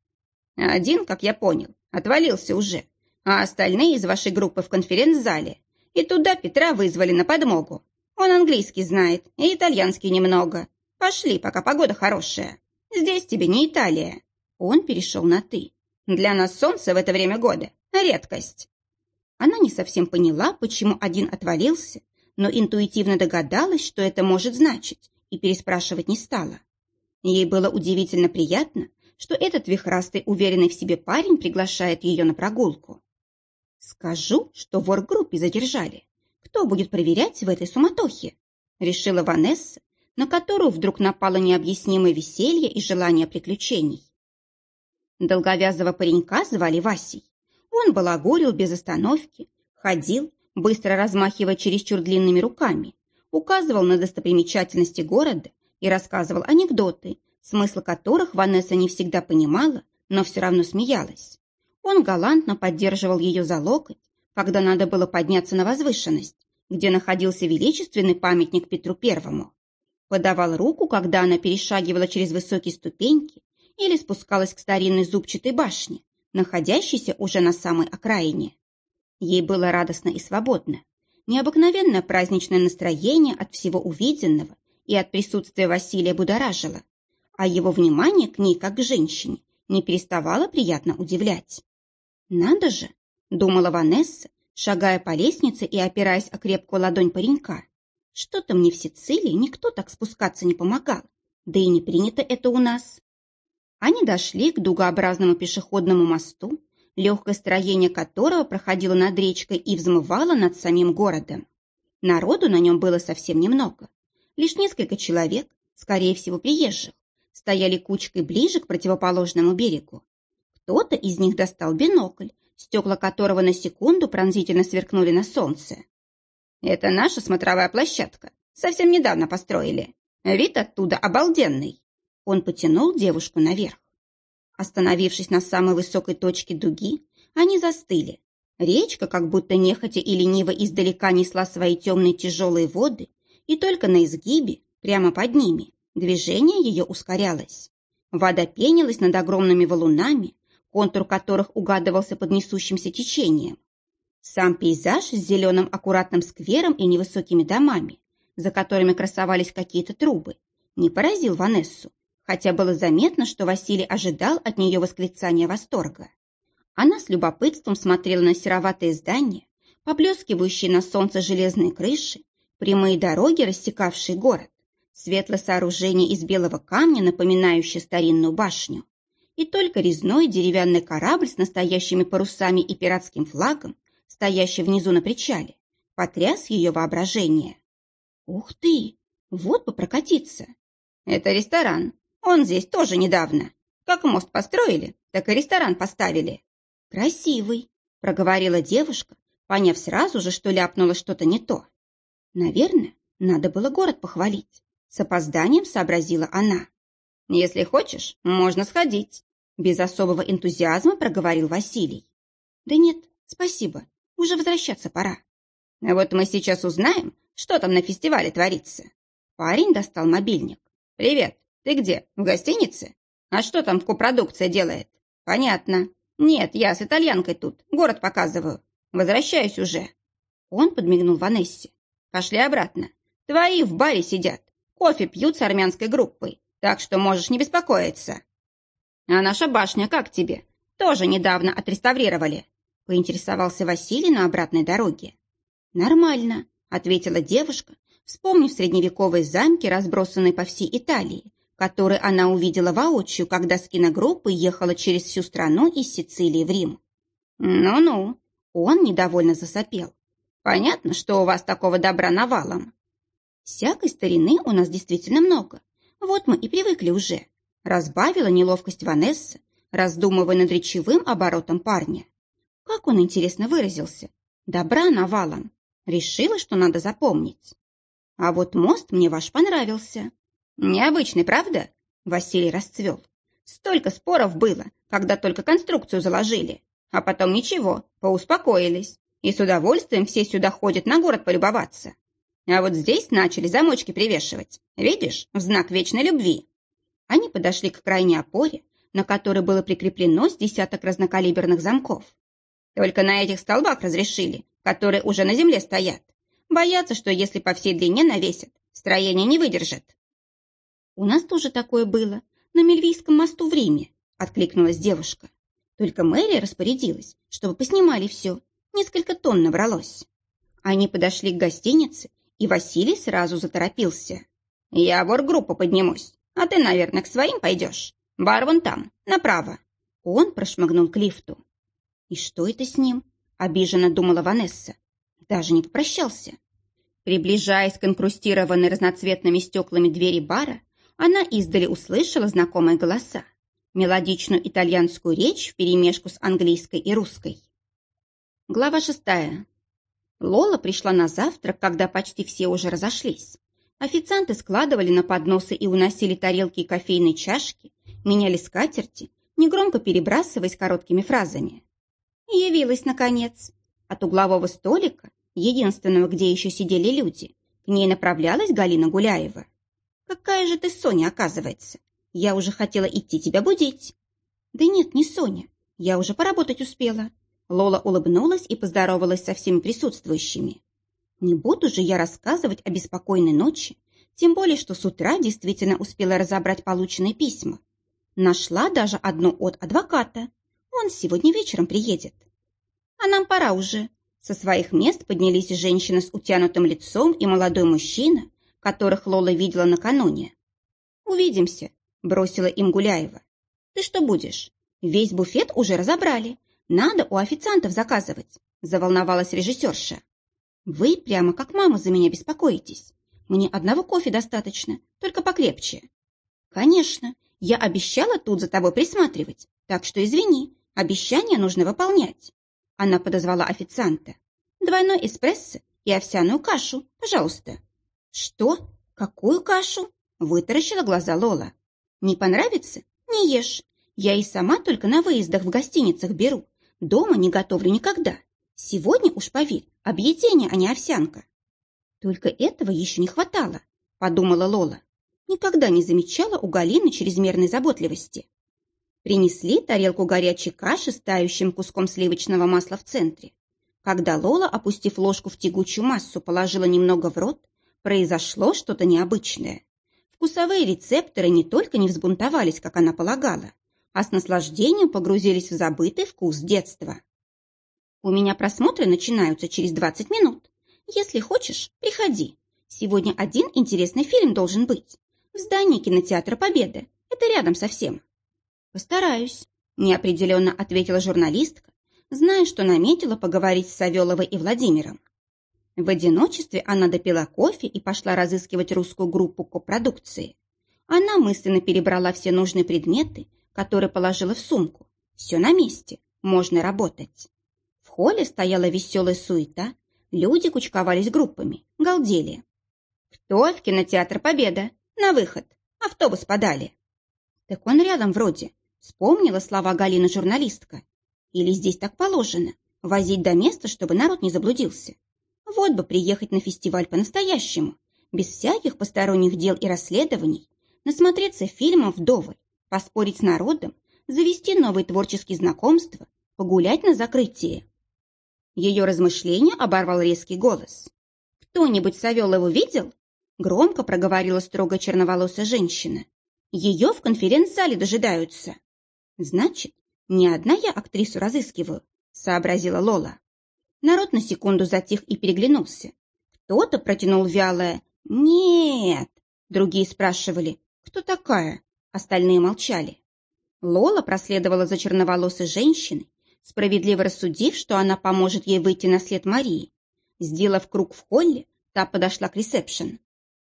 «Один, как я понял, отвалился уже, а остальные из вашей группы в конференц-зале. И туда Петра вызвали на подмогу. Он английский знает и итальянский немного. Пошли, пока погода хорошая. Здесь тебе не Италия. Он перешел на «ты». Для нас солнце в это время года – редкость. Она не совсем поняла, почему один отвалился, но интуитивно догадалась, что это может значить, и переспрашивать не стала. Ей было удивительно приятно, что этот вихрастый, уверенный в себе парень приглашает ее на прогулку. «Скажу, что в оргруппе задержали. Кто будет проверять в этой суматохе?» Решила Ванесса, на которую вдруг напало необъяснимое веселье и желание приключений. Долговязого паренька звали Васей. Он балагурил без остановки, ходил, быстро размахивая чересчур длинными руками, указывал на достопримечательности города и рассказывал анекдоты, смысл которых Ванесса не всегда понимала, но все равно смеялась. Он галантно поддерживал ее за локоть, когда надо было подняться на возвышенность, где находился величественный памятник Петру Первому. Подавал руку, когда она перешагивала через высокие ступеньки или спускалась к старинной зубчатой башне, находящейся уже на самой окраине. Ей было радостно и свободно. Необыкновенное праздничное настроение от всего увиденного и от присутствия Василия будоражило, а его внимание к ней, как к женщине, не переставало приятно удивлять. «Надо же!» — думала Ванесса, шагая по лестнице и опираясь о крепкую ладонь паренька. «Что-то мне в Сицилии никто так спускаться не помогал, да и не принято это у нас». Они дошли к дугообразному пешеходному мосту, легкое строение которого проходило над речкой и взмывало над самим городом. Народу на нем было совсем немного. Лишь несколько человек, скорее всего приезжих, стояли кучкой ближе к противоположному берегу. Кто-то из них достал бинокль, стекла которого на секунду пронзительно сверкнули на солнце. «Это наша смотровая площадка. Совсем недавно построили. Вид оттуда обалденный». Он потянул девушку наверх. Остановившись на самой высокой точке дуги, они застыли. Речка, как будто нехотя и лениво издалека несла свои темные тяжелые воды, и только на изгибе, прямо под ними, движение ее ускорялось. Вода пенилась над огромными валунами, контур которых угадывался под несущимся течением. Сам пейзаж с зеленым аккуратным сквером и невысокими домами, за которыми красовались какие-то трубы, не поразил Ванессу, хотя было заметно, что Василий ожидал от нее восклицания восторга. Она с любопытством смотрела на сероватые здания, поблескивающие на солнце железные крыши, прямые дороги, рассекавшие город, светлое сооружение из белого камня, напоминающее старинную башню и только резной деревянный корабль с настоящими парусами и пиратским флагом, стоящий внизу на причале, потряс ее воображение. «Ух ты! Вот бы прокатиться!» «Это ресторан. Он здесь тоже недавно. Как мост построили, так и ресторан поставили». «Красивый», — проговорила девушка, поняв сразу же, что ляпнула что-то не то. «Наверное, надо было город похвалить». С опозданием сообразила она. «Если хочешь, можно сходить», без особого энтузиазма проговорил Василий. Да нет, спасибо, уже возвращаться пора. А вот мы сейчас узнаем, что там на фестивале творится. Парень достал мобильник. «Привет. Ты где? В гостинице? А что там копродукция делает?» «Понятно. Нет, я с итальянкой тут. Город показываю. Возвращаюсь уже». Он подмигнул Ванессе. «Пошли обратно. Твои в баре сидят. Кофе пьют с армянской группой. Так что можешь не беспокоиться». «А наша башня как тебе? Тоже недавно отреставрировали?» Поинтересовался Василий на обратной дороге. «Нормально», — ответила девушка, вспомнив средневековые замки, разбросанные по всей Италии, которые она увидела воочию, когда с киногруппой ехала через всю страну из Сицилии в Рим. «Ну-ну», — он недовольно засопел. «Понятно, что у вас такого добра навалом». «Всякой старины у нас действительно много. Вот мы и привыкли уже», — разбавила неловкость Ванесса, раздумывая над речевым оборотом парня. Как он, интересно, выразился? Добра навалом. Решила, что надо запомнить. А вот мост мне ваш понравился. Необычный, правда? Василий расцвел. Столько споров было, когда только конструкцию заложили. А потом ничего, поуспокоились. И с удовольствием все сюда ходят на город полюбоваться. А вот здесь начали замочки привешивать. Видишь, в знак вечной любви. Они подошли к крайней опоре, на которой было прикреплено с десяток разнокалиберных замков. Только на этих столбах разрешили, которые уже на земле стоят. Боятся, что если по всей длине навесят, строение не выдержит. «У нас тоже такое было, на Мельвийском мосту в Риме», — откликнулась девушка. Только мэрия распорядилась, чтобы поснимали все. Несколько тонн набралось. Они подошли к гостинице, и Василий сразу заторопился. «Я в оргруппу поднимусь, а ты, наверное, к своим пойдешь. Бар вон там, направо». Он прошмыгнул к лифту. «И что это с ним?» — обиженно думала Ванесса. Даже не попрощался. Приближаясь к инкрустированной разноцветными стеклами двери бара, она издали услышала знакомые голоса, мелодичную итальянскую речь вперемешку с английской и русской. Глава шестая. Лола пришла на завтрак, когда почти все уже разошлись. Официанты складывали на подносы и уносили тарелки и кофейные чашки, меняли скатерти, негромко перебрасываясь короткими фразами. Явилась, наконец. От углового столика, единственного, где еще сидели люди, к ней направлялась Галина Гуляева. «Какая же ты Соня, оказывается? Я уже хотела идти тебя будить». «Да нет, не Соня. Я уже поработать успела». Лола улыбнулась и поздоровалась со всеми присутствующими. «Не буду же я рассказывать о беспокойной ночи, тем более, что с утра действительно успела разобрать полученные письма. Нашла даже одно от адвоката. Он сегодня вечером приедет. А нам пора уже». Со своих мест поднялись женщина с утянутым лицом и молодой мужчина, которых Лола видела накануне. «Увидимся», — бросила им Гуляева. «Ты что будешь? Весь буфет уже разобрали. Надо у официантов заказывать», — заволновалась режиссерша. «Вы прямо как мама за меня беспокоитесь. Мне одного кофе достаточно, только покрепче». «Конечно, я обещала тут за тобой присматривать, так что извини, обещание нужно выполнять». Она подозвала официанта. «Двойной эспрессо и овсяную кашу, пожалуйста». «Что? Какую кашу?» – вытаращила глаза Лола. «Не понравится? Не ешь. Я и сама только на выездах в гостиницах беру. Дома не готовлю никогда. Сегодня уж поверь, объедение, а не овсянка». «Только этого еще не хватало», – подумала Лола. Никогда не замечала у Галины чрезмерной заботливости. Принесли тарелку горячей каши с тающим куском сливочного масла в центре. Когда Лола, опустив ложку в тягучую массу, положила немного в рот, произошло что-то необычное. Вкусовые рецепторы не только не взбунтовались, как она полагала, а с наслаждением погрузились в забытый вкус детства. «У меня просмотры начинаются через 20 минут. Если хочешь, приходи. Сегодня один интересный фильм должен быть. В здании кинотеатра Победы. Это рядом совсем». «Постараюсь», – неопределенно ответила журналистка, зная, что наметила поговорить с Савеловой и Владимиром. В одиночестве она допила кофе и пошла разыскивать русскую группу копродукции. Она мысленно перебрала все нужные предметы, которые положила в сумку. Все на месте, можно работать. Холле стояла веселая суета, люди кучковались группами, галдели. «Кто в кинотеатр Победа? На выход! Автобус подали!» «Так он рядом вроде», — вспомнила слова Галины журналистка. «Или здесь так положено, возить до места, чтобы народ не заблудился. Вот бы приехать на фестиваль по-настоящему, без всяких посторонних дел и расследований, насмотреться фильмов вдоволь, поспорить с народом, завести новые творческие знакомства, погулять на закрытии. Ее размышления оборвал резкий голос. «Кто-нибудь Савелову видел?» Громко проговорила строго черноволосая женщина. «Ее в конференц-зале дожидаются». «Значит, не одна я актрису разыскиваю», сообразила Лола. Народ на секунду затих и переглянулся. Кто-то протянул вялое «Нет!» Другие спрашивали «Кто такая?» Остальные молчали. Лола проследовала за черноволосой женщиной, справедливо рассудив, что она поможет ей выйти на след Марии. Сделав круг в холле, та подошла к ресепшн.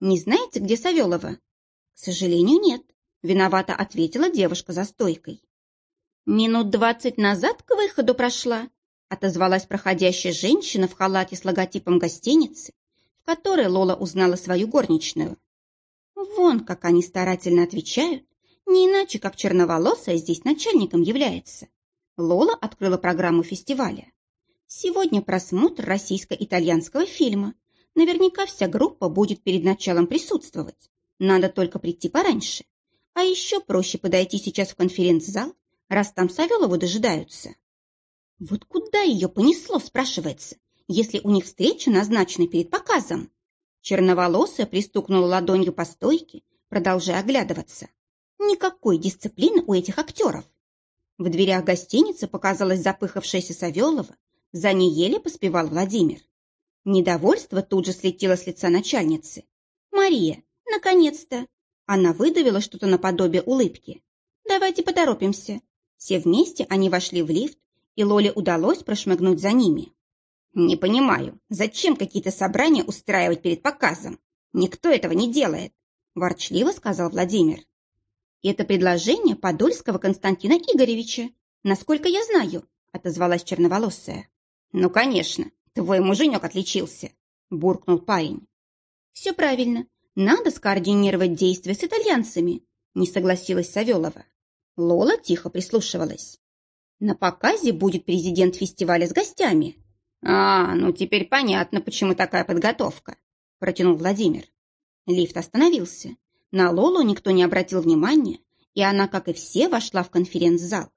«Не знаете, где Савелова?» «К сожалению, нет», — виновато ответила девушка за стойкой. «Минут двадцать назад к выходу прошла», — отозвалась проходящая женщина в халате с логотипом гостиницы, в которой Лола узнала свою горничную. Вон, как они старательно отвечают, не иначе, как черноволосая здесь начальником является. Лола открыла программу фестиваля. Сегодня просмотр российско-итальянского фильма. Наверняка вся группа будет перед началом присутствовать. Надо только прийти пораньше. А еще проще подойти сейчас в конференц-зал, раз там Савелову дожидаются. Вот куда ее понесло, спрашивается, если у них встреча назначена перед показом? Черноволосая пристукнула ладонью по стойке, продолжая оглядываться. Никакой дисциплины у этих актеров. В дверях гостиницы показалась запыхавшаяся Савелова, за ней еле поспевал Владимир. Недовольство тут же слетело с лица начальницы. «Мария, наконец-то!» Она выдавила что-то наподобие улыбки. «Давайте поторопимся». Все вместе они вошли в лифт, и Лоле удалось прошмыгнуть за ними. «Не понимаю, зачем какие-то собрания устраивать перед показом? Никто этого не делает», – ворчливо сказал Владимир. «Это предложение Подольского Константина Игоревича, насколько я знаю», – отозвалась черноволосая. «Ну, конечно, твой муженек отличился», – буркнул парень. «Все правильно. Надо скоординировать действия с итальянцами», – не согласилась Савелова. Лола тихо прислушивалась. «На показе будет президент фестиваля с гостями», «А, ну теперь понятно, почему такая подготовка», – протянул Владимир. Лифт остановился. На Лолу никто не обратил внимания, и она, как и все, вошла в конференц-зал.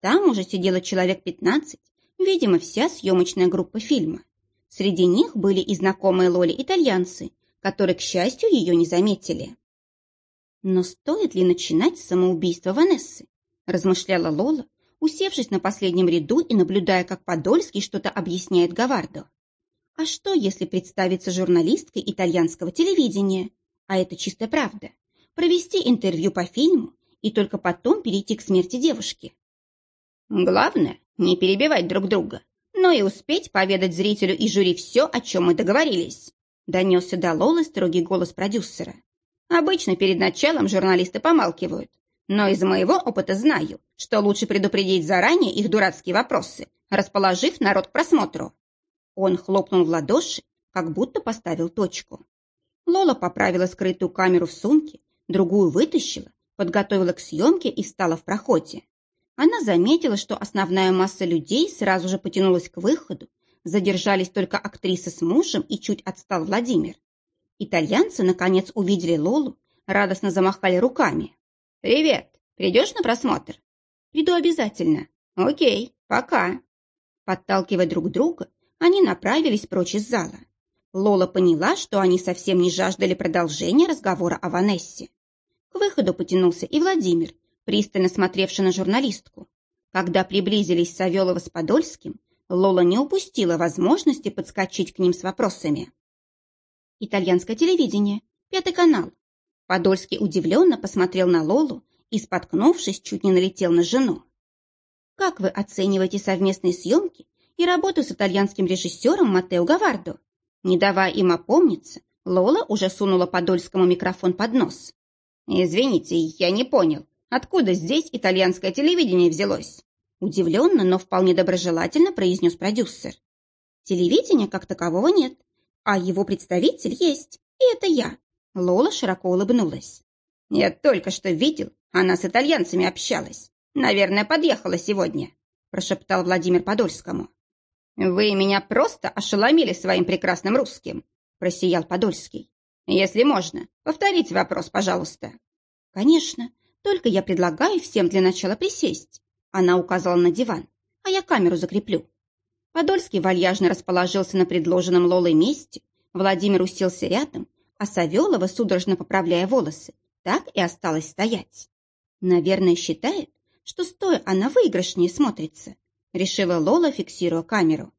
Там уже сидело человек пятнадцать, видимо, вся съемочная группа фильма. Среди них были и знакомые Лоле итальянцы, которые, к счастью, ее не заметили. «Но стоит ли начинать с самоубийства Ванессы?» – размышляла Лола, усевшись на последнем ряду и наблюдая, как Подольский что-то объясняет Гавардо. А что, если представиться журналисткой итальянского телевидения? А это чистая правда. Провести интервью по фильму и только потом перейти к смерти девушки. Главное, не перебивать друг друга, но и успеть поведать зрителю и жюри все, о чем мы договорились. Донесся до Лолы строгий голос продюсера. Обычно перед началом журналисты помалкивают, но из моего опыта знаю, что лучше предупредить заранее их дурацкие вопросы, расположив народ к просмотру. Он хлопнул в ладоши, как будто поставил точку. Лола поправила скрытую камеру в сумке, другую вытащила, подготовила к съемке и встала в проходе. Она заметила, что основная масса людей сразу же потянулась к выходу, задержались только актриса с мужем и чуть отстал Владимир. Итальянцы, наконец, увидели Лолу, радостно замахали руками. «Привет! Придешь на просмотр?» «Приду обязательно». «Окей, пока». Подталкивая друг друга, они направились прочь из зала. Лола поняла, что они совсем не жаждали продолжения разговора о Ванессе. К выходу потянулся и Владимир, пристально смотревший на журналистку. Когда приблизились Савелова с Подольским, Лола не упустила возможности подскочить к ним с вопросами. «Итальянское телевидение, пятый канал. Подольский удивленно посмотрел на Лолу и, споткнувшись, чуть не налетел на жену. «Как вы оцениваете совместные съемки и работу с итальянским режиссером Матео Гавардо?» Не давая им опомниться, Лола уже сунула Подольскому микрофон под нос. «Извините, я не понял, откуда здесь итальянское телевидение взялось?» Удивленно, но вполне доброжелательно произнес продюсер. «Телевидения как такового нет, а его представитель есть, и это я. Лола широко улыбнулась. «Я только что видел, она с итальянцами общалась. Наверное, подъехала сегодня», прошептал Владимир Подольскому. «Вы меня просто ошеломили своим прекрасным русским», просиял Подольский. «Если можно, повторите вопрос, пожалуйста». Конечно, только я предлагаю всем для начала присесть. Она указала на диван, а я камеру закреплю. Подольский вальяжно расположился на предложенном Лолой месте, Владимир уселся рядом, а Савелова, судорожно поправляя волосы, так и осталась стоять. Наверное, считает, что стоя она выигрышнее смотрится, решила Лола, фиксируя камеру.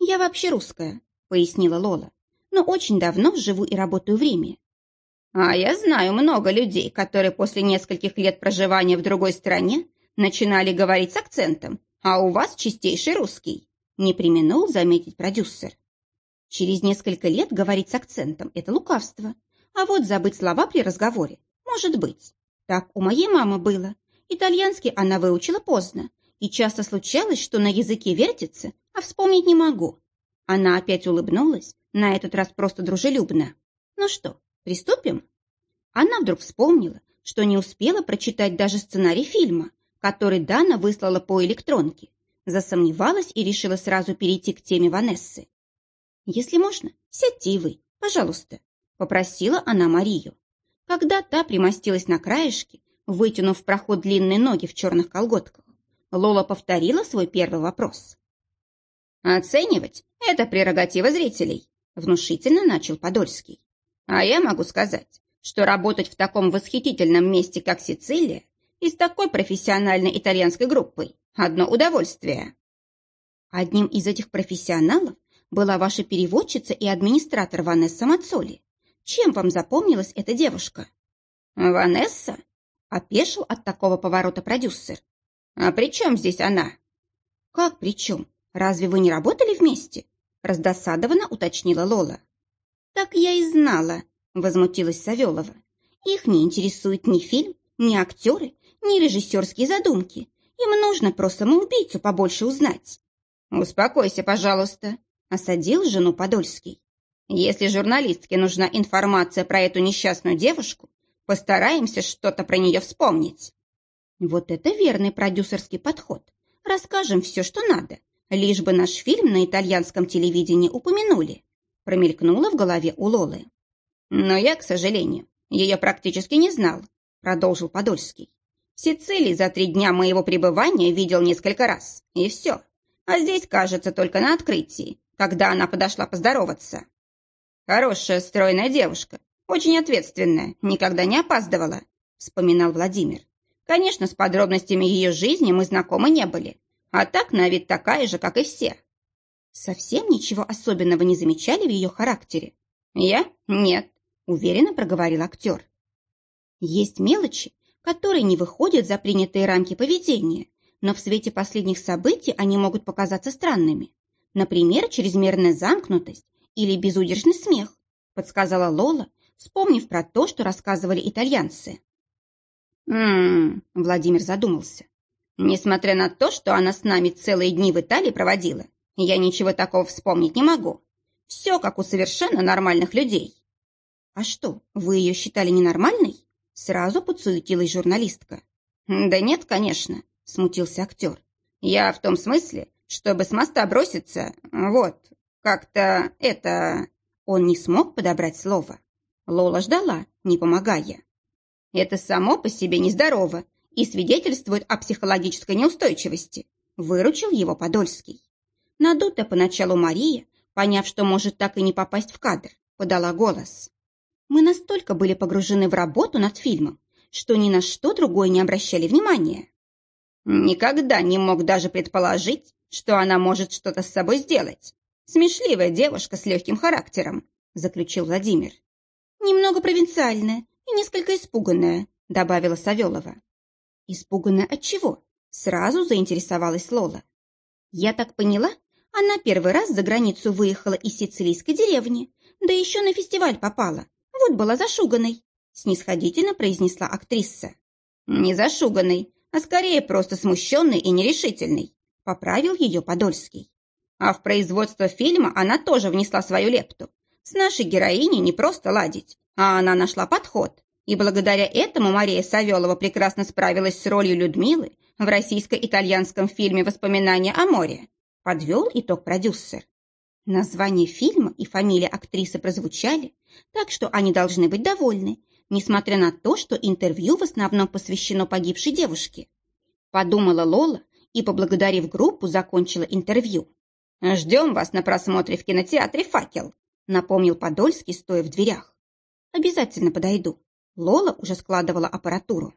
«Я вообще русская», — пояснила Лола, «но очень давно живу и работаю в Риме». «А я знаю много людей, которые после нескольких лет проживания в другой стране начинали говорить с акцентом, а у вас чистейший русский», не применул заметить продюсер. Через несколько лет говорить с акцентом – это лукавство. А вот забыть слова при разговоре – может быть. Так у моей мамы было. Итальянский она выучила поздно. И часто случалось, что на языке вертится, а вспомнить не могу. Она опять улыбнулась, на этот раз просто дружелюбно. Ну что, приступим? Она вдруг вспомнила, что не успела прочитать даже сценарий фильма, который Дана выслала по электронке, Засомневалась и решила сразу перейти к теме Ванессы. «Если можно, сядьте и вы, пожалуйста», — попросила она Марию. Когда та примостилась на краешке, вытянув в проход длинные ноги в черных колготках, Лола повторила свой первый вопрос. «Оценивать — это прерогатива зрителей», — внушительно начал Подольский. «А я могу сказать, что работать в таком восхитительном месте, как Сицилия, и с такой профессиональной итальянской группой Одно удовольствие. Одним из этих профессионалов была ваша переводчица и администратор Ванесса Мацоли. Чем вам запомнилась эта девушка? Ванесса? Опешил от такого поворота продюсер. А при чем здесь она? Как при чем? Разве вы не работали вместе? Раздосадованно уточнила Лола. Так я и знала, возмутилась Савелова. Их не интересует ни фильм, ни актеры, ни режиссерские задумки. Им нужно про самоубийцу побольше узнать. Успокойся, пожалуйста, осадил жену Подольский. Если журналистке нужна информация про эту несчастную девушку, постараемся что-то про нее вспомнить. Вот это верный продюсерский подход. Расскажем все, что надо, лишь бы наш фильм на итальянском телевидении упомянули. Промелькнуло в голове у Лолы. Но я, к сожалению, ее практически не знал, продолжил Подольский. Сицилии за три дня моего пребывания видел несколько раз, и все. А здесь, кажется, только на открытии, когда она подошла поздороваться. Хорошая, стройная девушка, очень ответственная, никогда не опаздывала, вспоминал Владимир. Конечно, с подробностями ее жизни мы знакомы не были, а так на вид такая же, как и все. Совсем ничего особенного не замечали в ее характере? Я? Нет, уверенно проговорил актер. Есть мелочи, которые не выходят за принятые рамки поведения, но в свете последних событий они могут показаться странными. Например, чрезмерная замкнутость или безудержный смех, подсказала Лола, вспомнив про то, что рассказывали итальянцы. «М-м-м», Владимир задумался. «Несмотря на то, что она с нами целые дни в Италии проводила, я ничего такого вспомнить не могу. Все как у совершенно нормальных людей». «А что, вы ее считали ненормальной?» Сразу подсуетилась журналистка. «Да нет, конечно», — смутился актер. «Я в том смысле, чтобы с моста броситься, вот, как-то это...» Он не смог подобрать слово. Лола ждала, не помогая. «Это само по себе нездорово и свидетельствует о психологической неустойчивости», выручил его Подольский. Надутая поначалу Мария, поняв, что может так и не попасть в кадр, подала голос. Мы настолько были погружены в работу над фильмом, что ни на что другое не обращали внимания. Никогда не мог даже предположить, что она может что-то с собой сделать. Смешливая девушка с легким характером, заключил Владимир. Немного провинциальная и несколько испуганная, добавила Савелова. Испуганная от чего? Сразу заинтересовалась Лола. Я так поняла, она первый раз за границу выехала из сицилийской деревни, да еще на фестиваль попала, вот была зашуганной», — снисходительно произнесла актриса. «Не зашуганной, а скорее просто смущенной и нерешительной», — поправил ее Подольский. А в производство фильма она тоже внесла свою лепту. С нашей героиней не просто ладить, а она нашла подход. И благодаря этому Мария Савелова прекрасно справилась с ролью Людмилы в российско-итальянском фильме «Воспоминания о море». Подвел итог продюсер. Название фильма и фамилия актрисы прозвучали, так что они должны быть довольны, несмотря на то, что интервью в основном посвящено погибшей девушке. Подумала Лола и, поблагодарив группу, закончила интервью. «Ждем вас на просмотре в кинотеатре «Факел», напомнил Подольский, стоя в дверях. «Обязательно подойду». Лола уже складывала аппаратуру.